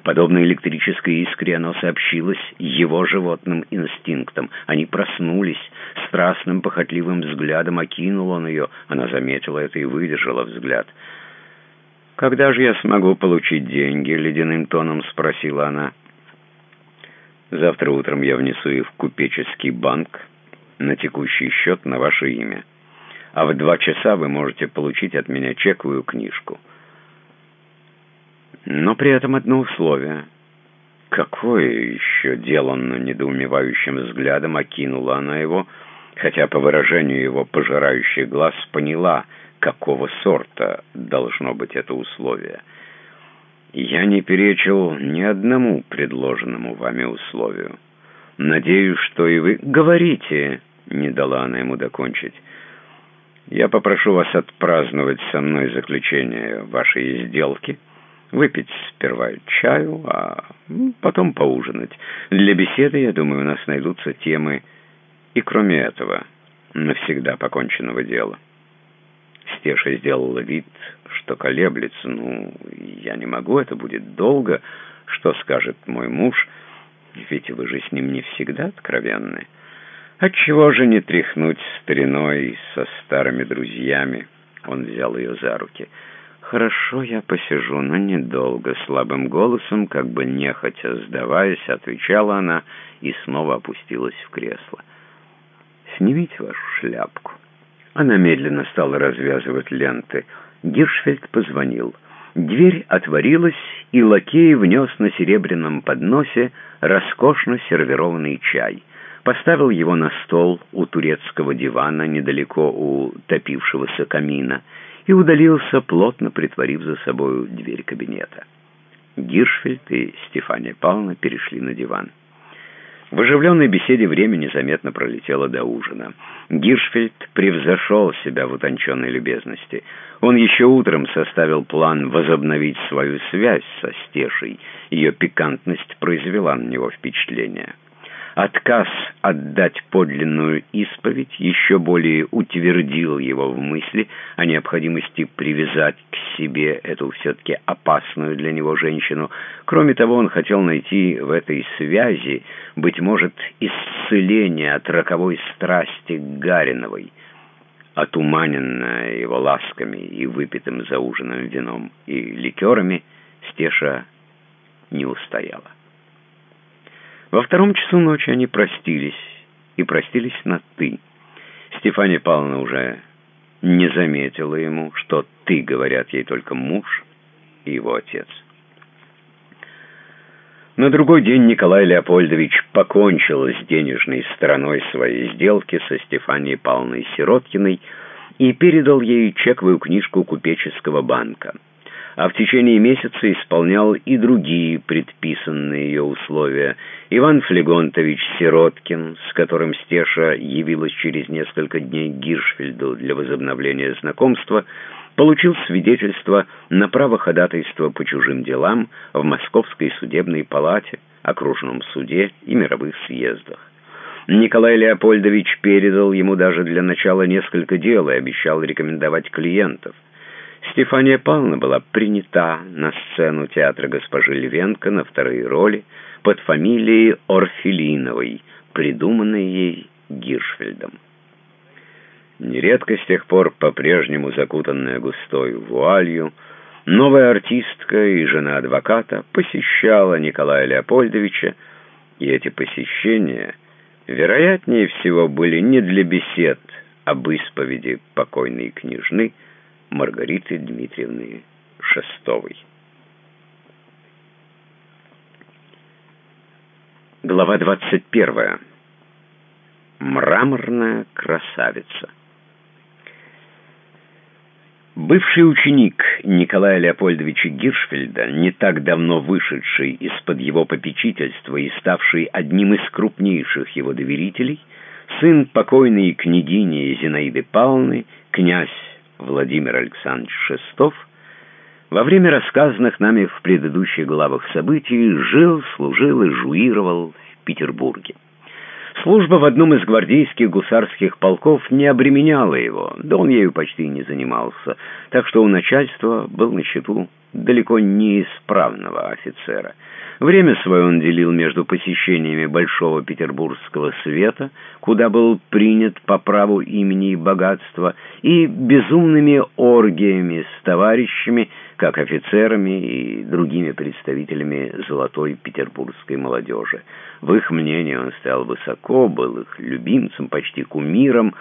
Подобно электрической искре оно сообщилось его животным инстинктам. Они проснулись, страстным похотливым взглядом окинул он ее. Она заметила это и выдержала взгляд. «Когда же я смогу получить деньги?» — ледяным тоном спросила она. «Завтра утром я внесу их в купеческий банк на текущий счет на ваше имя» а в два часа вы можете получить от меня чековую книжку. Но при этом одно условие. Какое еще деланно недоумевающим взглядом окинула она его, хотя по выражению его пожирающих глаз поняла, какого сорта должно быть это условие. Я не перечил ни одному предложенному вами условию. Надеюсь, что и вы... Говорите, не дала она ему докончить. Я попрошу вас отпраздновать со мной заключение вашей сделки, выпить сперва чаю, а потом поужинать. Для беседы, я думаю, у нас найдутся темы и кроме этого навсегда поконченного дела. Стеша сделала вид, что колеблется. «Ну, я не могу, это будет долго. Что скажет мой муж? Ведь вы же с ним не всегда откровенны. Отчего же не тряхнуть стариной со старыми друзьями?» Он взял ее за руки. «Хорошо, я посижу, но недолго», — слабым голосом, как бы нехотя сдаваясь, отвечала она и снова опустилась в кресло. «Снимите вашу шляпку». Она медленно стала развязывать ленты. Гиршфельд позвонил. Дверь отворилась, и лакей внес на серебряном подносе роскошно сервированный чай. Поставил его на стол у турецкого дивана, недалеко у топившегося камина, и удалился, плотно притворив за собою дверь кабинета. Гиршфельд и Стефания Павловна перешли на диван. В оживленной беседе время незаметно пролетело до ужина. Гиршфельд превзошел себя в утонченной любезности. Он еще утром составил план возобновить свою связь со Стешей. Ее пикантность произвела на него впечатление. Отказ отдать подлинную исповедь еще более утвердил его в мысли о необходимости привязать к себе эту все-таки опасную для него женщину. Кроме того, он хотел найти в этой связи, быть может, исцеление от роковой страсти к Гариновой, отуманенная его ласками и выпитым за ужином вином и ликерами, Стеша не устояла. Во втором часу ночи они простились, и простились на «ты». Стефания Павловна уже не заметила ему, что «ты» говорят ей только муж и его отец. На другой день Николай Леопольдович покончил с денежной стороной своей сделки со Стефанией Павловной Сироткиной и передал ей чековую книжку купеческого банка а в течение месяца исполнял и другие предписанные ее условия. Иван Флегонтович Сироткин, с которым Стеша явилась через несколько дней к Гиршфельду для возобновления знакомства, получил свидетельство на право ходатайства по чужим делам в Московской судебной палате, окружном суде и мировых съездах. Николай Леопольдович передал ему даже для начала несколько дел и обещал рекомендовать клиентов. Стефания Павловна была принята на сцену театра госпожи Львенко на вторые роли под фамилией Орфелиновой, придуманной ей Гиршфельдом. Нередко с тех пор, по-прежнему закутанная густой вуалью, новая артистка и жена адвоката посещала Николая Леопольдовича, и эти посещения, вероятнее всего, были не для бесед об исповеди покойной княжны, Маргариты Дмитриевны Шестовой. Глава 21. Мраморная красавица. Бывший ученик Николая Леопольдовича Гиршфельда, не так давно вышедший из-под его попечительства и ставший одним из крупнейших его доверителей, сын покойной княгини Зинаиды Павловны, князь Владимир Александрович Шестов, во время рассказанных нами в предыдущих главах событий жил, служил и жуировал в Петербурге. Служба в одном из гвардейских гусарских полков не обременяла его, да он ею почти не занимался, так что у начальства был на счету далеко не исправного офицера. Время свое он делил между посещениями Большого Петербургского света, куда был принят по праву имени и богатства, и безумными оргиями с товарищами, как офицерами и другими представителями золотой петербургской молодежи. В их мнении он стоял высоко, был их любимцем, почти кумиром,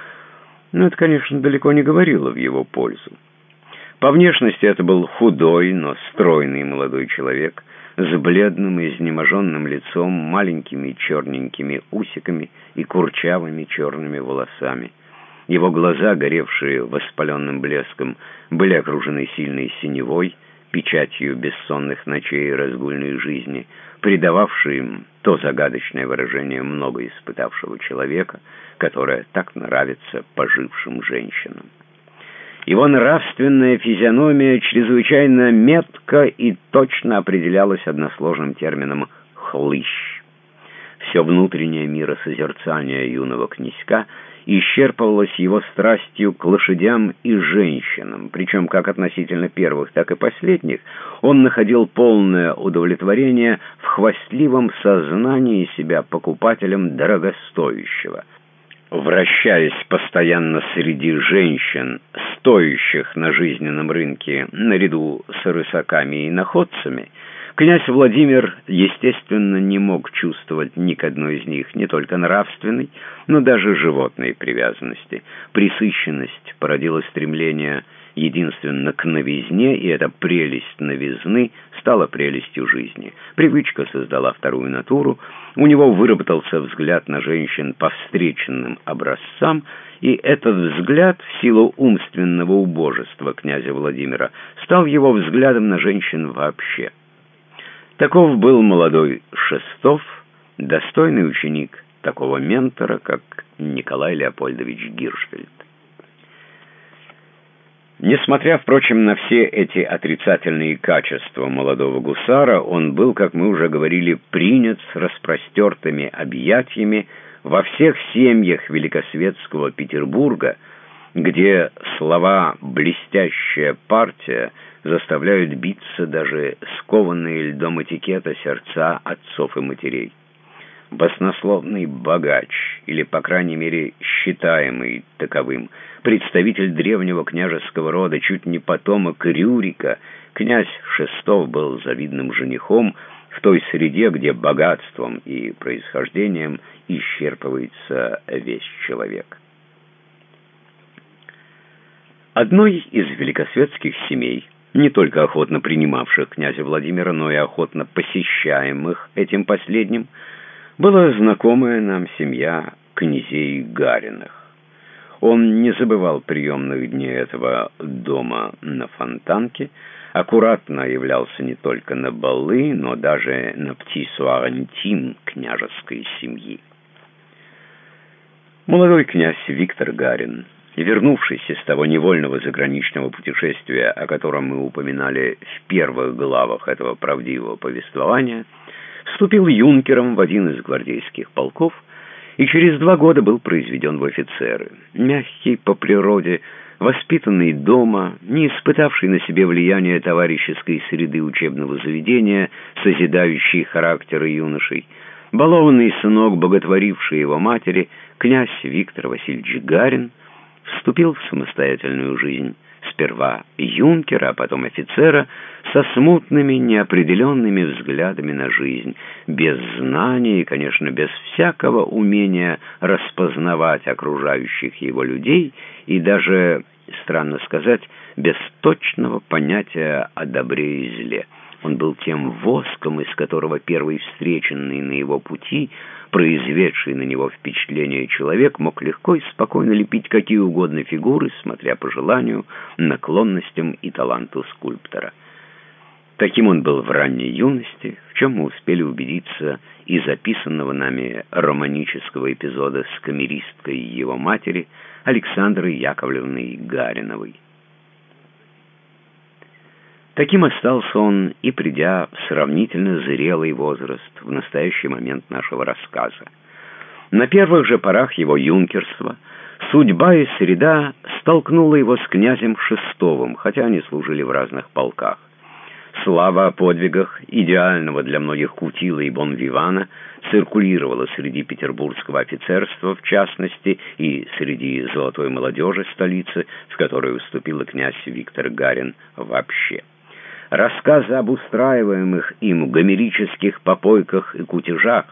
но это, конечно, далеко не говорило в его пользу. По внешности это был худой, но стройный молодой человек с бледным и изнеможенным лицом, маленькими черненькими усиками и курчавыми черными волосами. Его глаза, горевшие воспаленным блеском, были окружены сильной синевой, печатью бессонных ночей и разгульной жизни, придававший им то загадочное выражение много испытавшего человека, которое так нравится пожившим женщинам. Его нравственная физиономия чрезвычайно метко и точно определялась односложным термином «хлыщ». Все внутреннее миросозерцание юного князька исчерпывалось его страстью к лошадям и женщинам, причем как относительно первых, так и последних он находил полное удовлетворение в хвастливом сознании себя покупателем дорогостоящего – вращаясь постоянно среди женщин, стоящих на жизненном рынке наряду с рысаками и находцами, князь Владимир, естественно, не мог чувствовать ни к одной из них не только нравственной, но даже животной привязанности. Присыщенность породила стремление единственно к новизне, и эта прелесть новизны стала прелестью жизни. Привычка создала вторую натуру, у него выработался взгляд на женщин по встреченным образцам, и этот взгляд, в силу умственного убожества князя Владимира, стал его взглядом на женщин вообще. Таков был молодой Шестов, достойный ученик такого ментора, как Николай Леопольдович Гиршфельд. Несмотря, впрочем, на все эти отрицательные качества молодого гусара, он был, как мы уже говорили, принят с распростертыми объятиями во всех семьях великосветского Петербурга, где слова «блестящая партия» заставляют биться даже скованные льдом этикета сердца отцов и матерей. Баснословный богач, или, по крайней мере, считаемый таковым, представитель древнего княжеского рода, чуть не потомок Рюрика, князь Шестов был завидным женихом в той среде, где богатством и происхождением исчерпывается весь человек. Одной из великосветских семей, не только охотно принимавших князя Владимира, но и охотно посещаемых этим последним, была знакомая нам семья князей Гариных. Он не забывал приемных дней этого дома на Фонтанке, аккуратно являлся не только на балы, но даже на птису-арантин княжеской семьи. Молодой князь Виктор Гарин, вернувшись из того невольного заграничного путешествия, о котором мы упоминали в первых главах этого правдивого повествования, вступил юнкером в один из гвардейских полков и через два года был произведен в офицеры. Мягкий по природе, воспитанный дома, не испытавший на себе влияния товарищеской среды учебного заведения, созидающий характеры юношей, балованный сынок, боготворивший его матери, князь Виктор Васильевич Гарин, вступил в самостоятельную жизнь сперва юнкера, а потом офицера, со смутными, неопределенными взглядами на жизнь, без знаний и, конечно, без всякого умения распознавать окружающих его людей и даже, странно сказать, без точного понятия о добре и зле. Он был тем воском, из которого первый встреченный на его пути произведший на него впечатление человек мог легко и спокойно лепить какие угодно фигуры, смотря по желанию, наклонностям и таланту скульптора. Таким он был в ранней юности, в чем мы успели убедиться из записанного нами романического эпизода с камеристкой его матери Александрой Яковлевной Гариновой. Таким остался он и придя в сравнительно зрелый возраст в настоящий момент нашего рассказа. На первых же порах его юнкерства судьба и среда столкнула его с князем Шестовым, хотя они служили в разных полках. Слава о подвигах идеального для многих Кутила и Бонвивана циркулировала среди петербургского офицерства, в частности, и среди золотой молодежи столицы, в которую вступил князь Виктор Гарин вообще. Рассказы об устраиваемых им гомерических попойках и кутежах,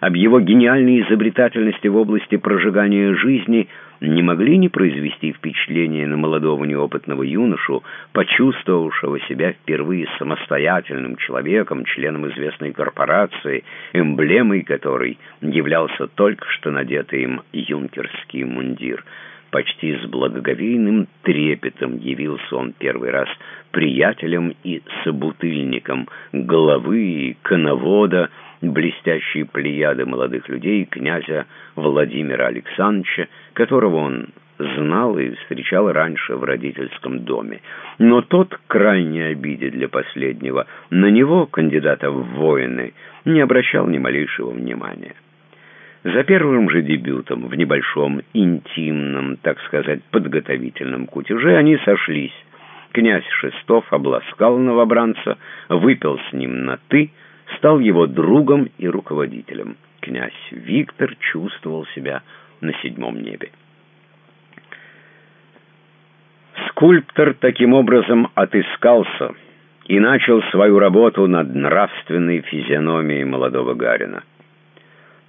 об его гениальной изобретательности в области прожигания жизни не могли не произвести впечатление на молодого неопытного юношу, почувствовавшего себя впервые самостоятельным человеком, членом известной корпорации, эмблемой которой являлся только что надетый им юнкерский мундир. Почти с благоговейным трепетом явился он первый раз приятелем и собутыльником главы и коновода, блестящей плеяды молодых людей князя Владимира Александровича, которого он знал и встречал раньше в родительском доме. Но тот, крайне обиде для последнего, на него, кандидата в воины, не обращал ни малейшего внимания. За первым же дебютом, в небольшом интимном, так сказать, подготовительном кутеже, они сошлись. Князь Шестов обласкал новобранца, выпил с ним на «ты», стал его другом и руководителем. Князь Виктор чувствовал себя на седьмом небе. Скульптор таким образом отыскался и начал свою работу над нравственной физиономией молодого Гарина.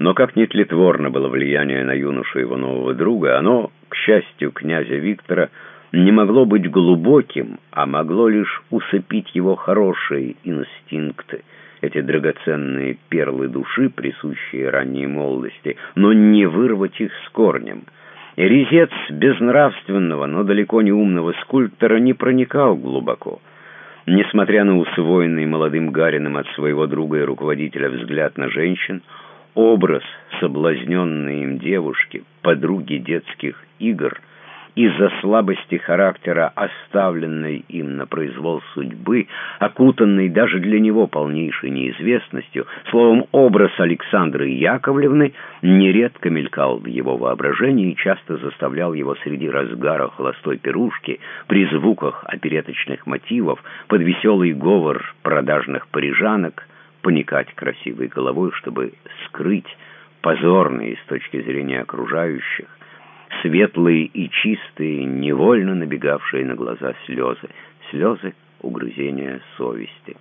Но как не тлетворно было влияние на юношу его нового друга, оно, к счастью князя Виктора, не могло быть глубоким, а могло лишь усыпить его хорошие инстинкты, эти драгоценные перлы души, присущие ранней молодости, но не вырвать их с корнем. Резец безнравственного, но далеко не умного скульптора не проникал глубоко. Несмотря на усвоенный молодым Гарином от своего друга и руководителя взгляд на женщин, Образ соблазненной им девушки, подруги детских игр, из-за слабости характера, оставленной им на произвол судьбы, окутанной даже для него полнейшей неизвестностью, словом, образ Александры Яковлевны нередко мелькал в его воображении и часто заставлял его среди разгара холостой пирушки, при звуках опереточных мотивов, под веселый говор продажных парижанок, поникать красивой головой, чтобы скрыть позорные с точки зрения окружающих, светлые и чистые, невольно набегавшие на глаза слезы, слезы угрызения совести.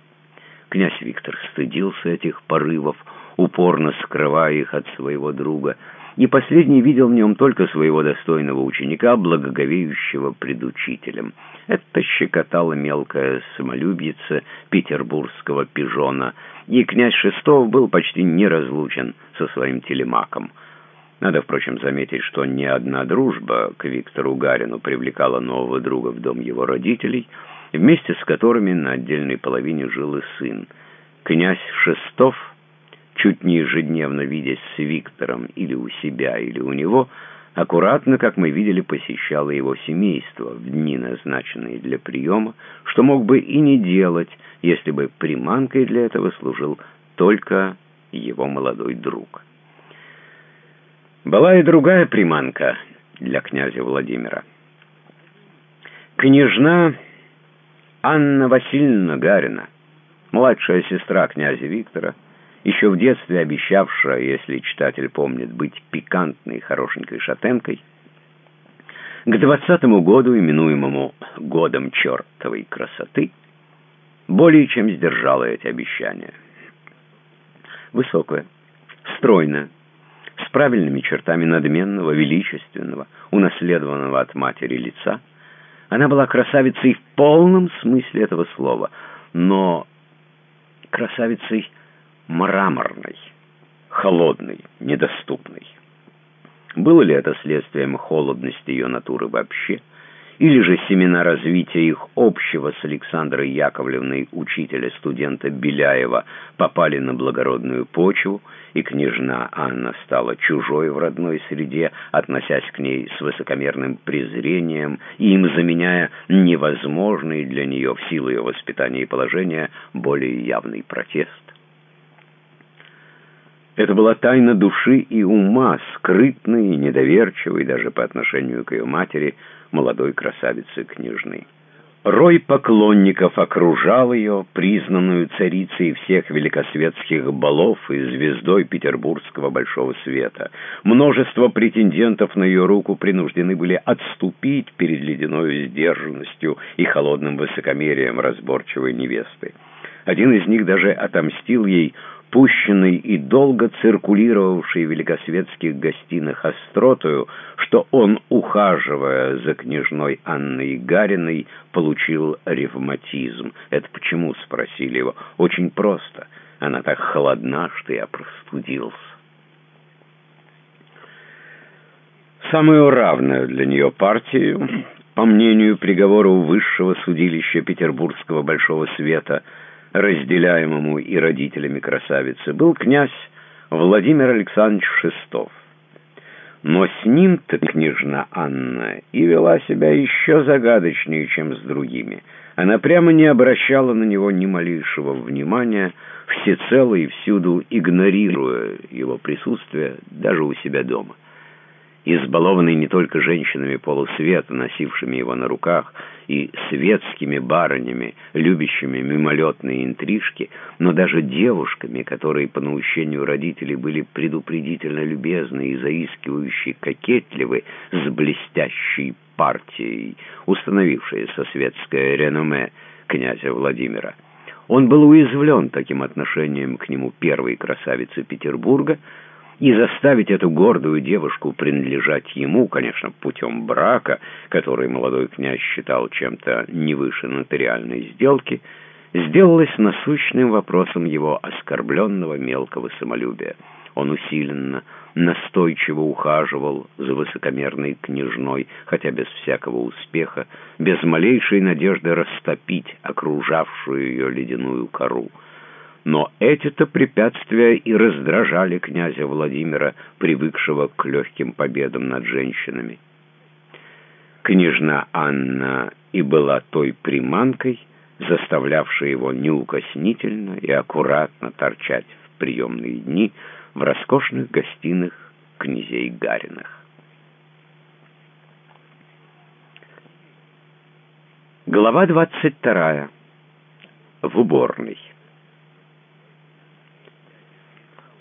Князь Виктор стыдился этих порывов, упорно скрывая их от своего друга, и последний видел в нем только своего достойного ученика, благоговеющего пред учителем. Это щекотало мелкое самолюбице петербургского пижона, и князь Шестов был почти неразлучен со своим телемаком. Надо, впрочем, заметить, что ни одна дружба к Виктору Гарину привлекала нового друга в дом его родителей, вместе с которыми на отдельной половине жил и сын. Князь Шестов чуть не ежедневно видясь с Виктором или у себя, или у него, аккуратно, как мы видели, посещало его семейство в дни, назначенные для приема, что мог бы и не делать, если бы приманкой для этого служил только его молодой друг. Была и другая приманка для князя Владимира. Княжна Анна Васильевна Гарина, младшая сестра князя Виктора, еще в детстве обещавшая, если читатель помнит, быть пикантной хорошенькой шатенкой, к двадцатому году, именуемому «годом чертовой красоты», более чем сдержала эти обещания. Высокая, стройная, с правильными чертами надменного, величественного, унаследованного от матери лица, она была красавицей в полном смысле этого слова, но красавицей мраморной, холодной, недоступной. Было ли это следствием холодности ее натуры вообще, или же семена развития их общего с Александрой Яковлевной учителя-студента Беляева попали на благородную почву, и княжна Анна стала чужой в родной среде, относясь к ней с высокомерным презрением и им заменяя невозможный для нее в силу ее воспитания и положения более явный протест. Это была тайна души и ума, скрытной и недоверчивой даже по отношению к ее матери, молодой красавице княжны. Рой поклонников окружал ее, признанную царицей всех великосветских балов и звездой петербургского большого света. Множество претендентов на ее руку принуждены были отступить перед ледяной сдержанностью и холодным высокомерием разборчивой невесты. Один из них даже отомстил ей пущенный и долго циркулировавший в великосветских гостиных остротою, что он, ухаживая за княжной Анной Гариной, получил ревматизм. «Это почему?» — спросили его. «Очень просто. Она так холодна, что я простудился». самую равную для нее партию, по мнению приговору высшего судилища Петербургского Большого Света, разделяемому и родителями красавицы, был князь Владимир Александрович Шестов. Но с ним-то княжна Анна и вела себя еще загадочнее, чем с другими. Она прямо не обращала на него ни малейшего внимания, всецело и всюду игнорируя его присутствие даже у себя дома избалованный не только женщинами полусвета, носившими его на руках, и светскими барынями, любящими мимолетные интрижки, но даже девушками, которые по наущению родителей были предупредительно любезны и заискивающие кокетливы с блестящей партией, установившейся светское реноме князя Владимира. Он был уязвлен таким отношением к нему первой красавицы Петербурга, и заставить эту гордую девушку принадлежать ему, конечно, путем брака, который молодой князь считал чем-то не выше нотариальной сделки, сделалось насущным вопросом его оскорбленного мелкого самолюбия. Он усиленно, настойчиво ухаживал за высокомерной княжной, хотя без всякого успеха, без малейшей надежды растопить окружавшую ее ледяную кору. Но эти-то препятствия и раздражали князя Владимира, привыкшего к легким победам над женщинами. Княжна Анна и была той приманкой, заставлявшей его неукоснительно и аккуратно торчать в приемные дни в роскошных гостиных князей Гариных. Глава двадцать вторая. В уборной.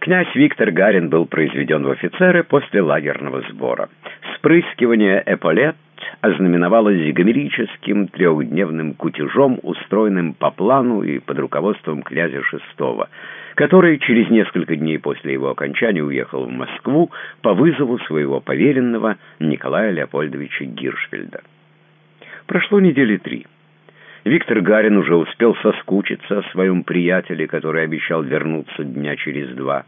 Князь Виктор Гарин был произведен в офицеры после лагерного сбора. Спрыскивание эполет ознаменовалось гомерическим трехдневным кутежом, устроенным по плану и под руководством князя Шестого, который через несколько дней после его окончания уехал в Москву по вызову своего поверенного Николая Леопольдовича Гиршфельда. Прошло недели три. Виктор Гарин уже успел соскучиться о своем приятеле, который обещал вернуться дня через два.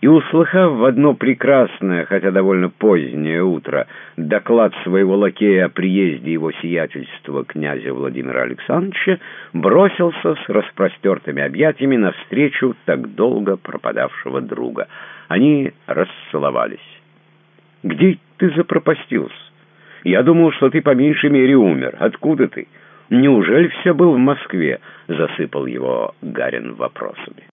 И, услыхав в одно прекрасное, хотя довольно позднее утро, доклад своего лакея о приезде его сиятельства князя Владимира Александровича, бросился с распростертыми объятиями навстречу так долго пропадавшего друга. Они расцеловались. «Где ты запропастился? Я думал, что ты по меньшей мере умер. Откуда ты?» «Неужели все был в Москве?» — засыпал его Гарин вопросами.